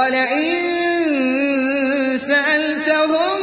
ولئن سألتهم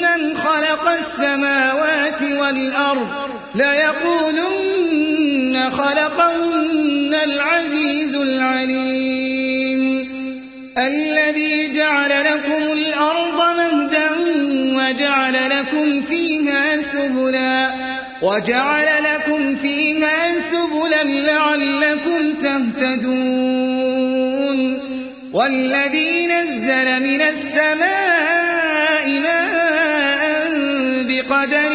من خلق السماوات والأرض ليقولن خلقهن العزيز العليم الذي جعل لكم الأرض مهدا وجعل لكم فيها سبلا وجعل لكم فيها سبلا لعلكم تهتدون والذي نزل من السماء ماء بقدر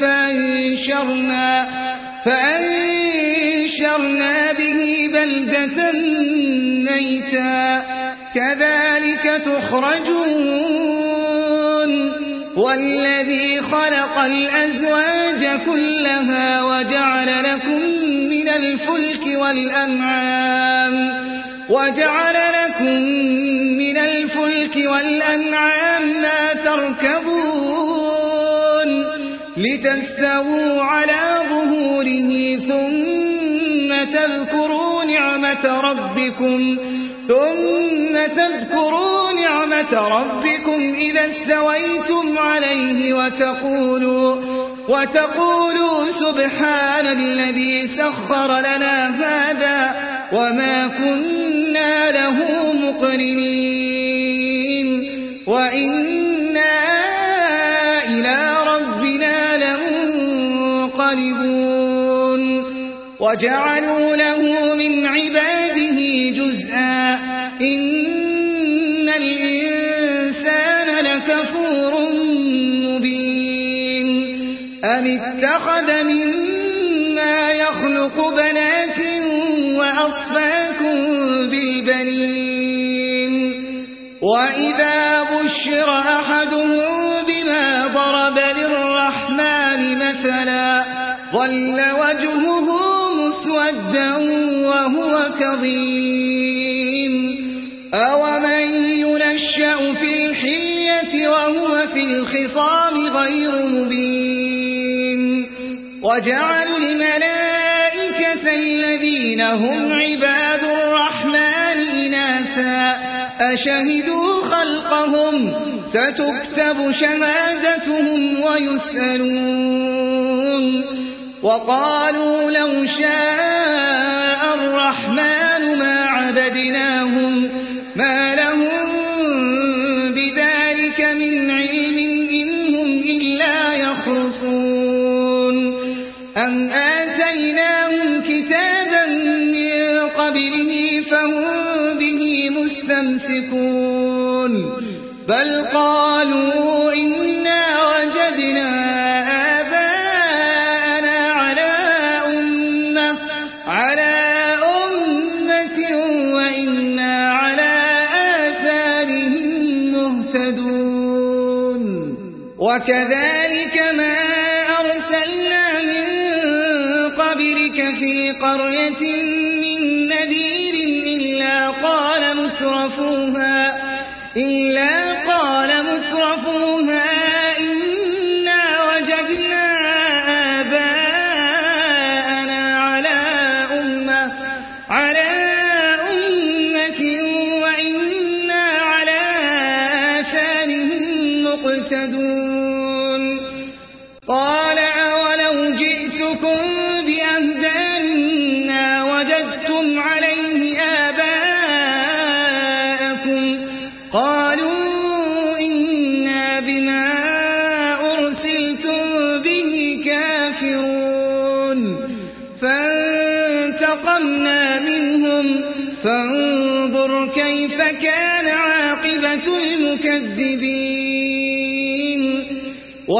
فأنشرنا, فأنشرنا به بلدة ميتا. كذلك تخرجون. والذي خلق الأزواج كلها وجعل لكم من الفلك والأنعام. وجعل لكم من الفلك والأنعام ما تركبون لتستووا على ظهوره ثم تذكروا نعمة ربكم ثم تذكروا نعمة ربكم إذا استويتم عليه وتقولوا وتقولوا سبحان الذي سخر لنا هذا وما كنا مقرنين وإنا إلى ربنا لمنقلبون. وجعلوا له من عباده ظل وجهه مسودا وهو كظيم. أومن ينشأ في الحية وهو في الخصام غير مبين. وجعلوا الملائكة الذين هم عباد الرحمن إناثا. أشهدوا خلقهم ستكتب شهادتهم ويسألون. وقالوا لو شاء مهتدون وكذلك ما أرسلنا من قبلك في قرية من نذير إلا قال مترفوها.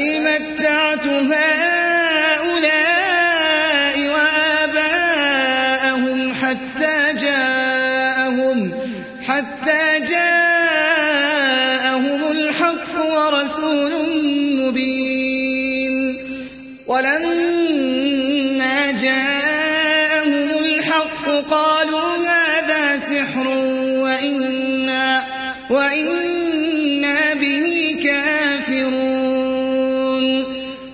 بل متعت هؤلاء وآباءهم حتى جاءهم حتى جاءهم الحق ورسول مبين. ولما جاءهم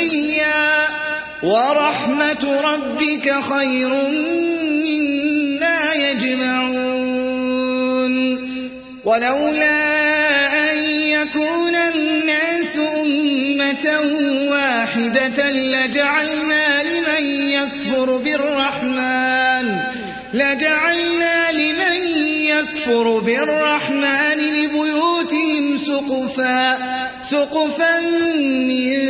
سخريا ورحمة ربك خير مما يجمعون. ولولا أن يكون الناس أمة واحدة لجعلنا لمن يكفر بالرحمن لجعلنا لمن يكفر بالرحمن لبيوتهم سقفا سقفا من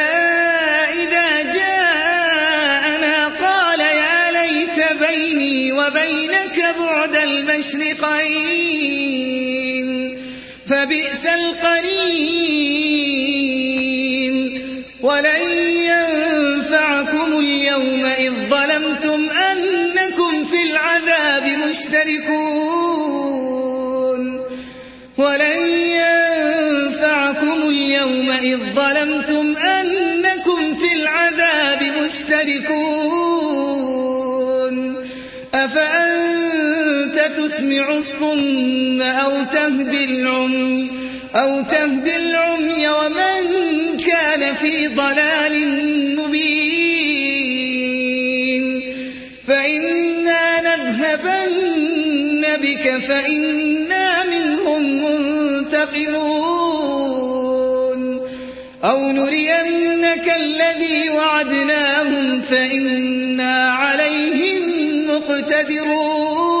فبئس القرين. ولن ينفعكم اليوم إذ ظلمتم أنكم في العذاب مشتركون. ولن ينفعكم اليوم إذ ظلمتم تهدي العمي أو تهدي العمي ومن كان في ضلال مبين. فإنا نذهبن بك فإنا منهم منتقمون. أو نرينك الذي وعدناهم فإنا عليهم مقتدرون.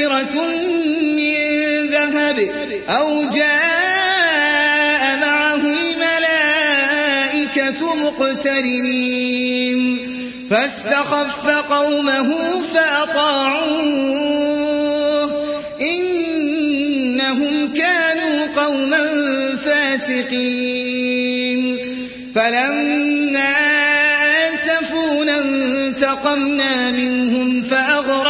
أسرة من ذهب أو جاء معه الملائكة مقترنين. فاستخف قومه فأطاعوه. إنهم كانوا قوما فاسقين. فلما آسفونا انتقمنا منهم فأغرقناهم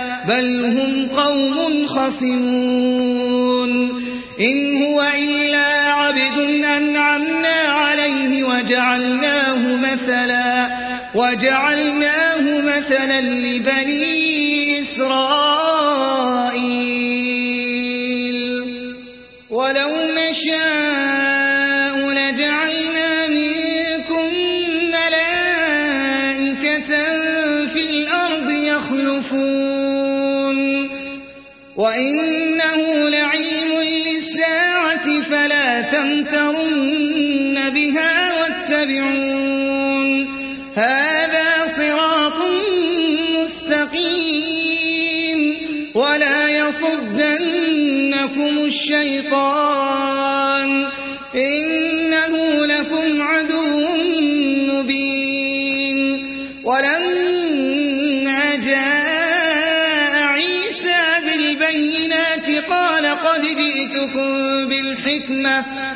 بل هم قوم خصمون إن هو إلا عبد أنعمنا عليه وجعلناه مثلا وجعلناه مثلا لبني إسرائيل ولو نشاء وإنه لعلم للساعة فلا تمترن بها واتبعون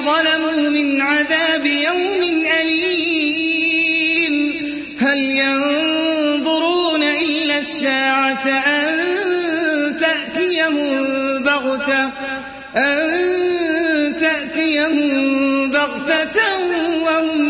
ظلموا من عذاب يوم أليم. هل ينظرون إلا الساعة أن تأتيهم بغتة؟ أن تأتيهم بغتة وهم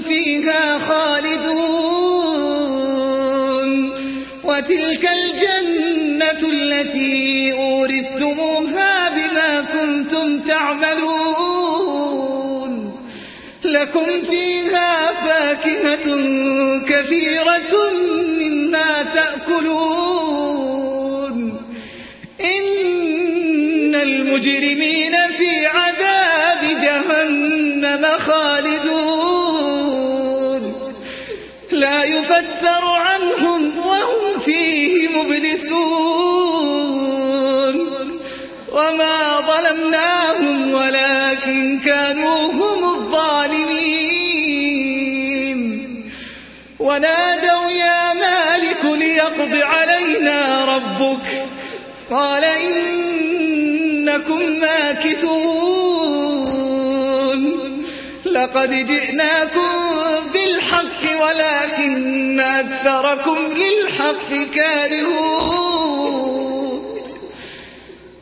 فيها خالدون. وتلك الجنة التي أورثتموها بما كنتم تعملون. لكم فيها فاكهة كثيرة مما تأكلون. إن المجرمين ظلمناهم ولكن كانوا هم الظالمين. ونادوا يا مالك ليقض علينا ربك. قال إنكم ماكثون. لقد جئناكم بالحق ولكن أكثركم للحق كارهون.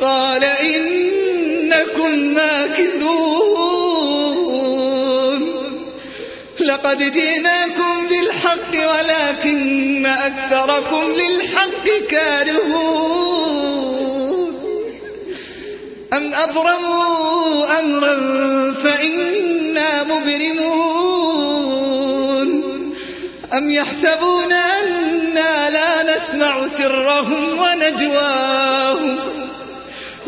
قال إنكم ماكثون. لقد جئناكم بالحق ولكن أكثركم للحق كارهون. أم أبرموا أمرا فإنا مبرمون. أم يحسبون أنا لا نسمع سرهم ونجواهم.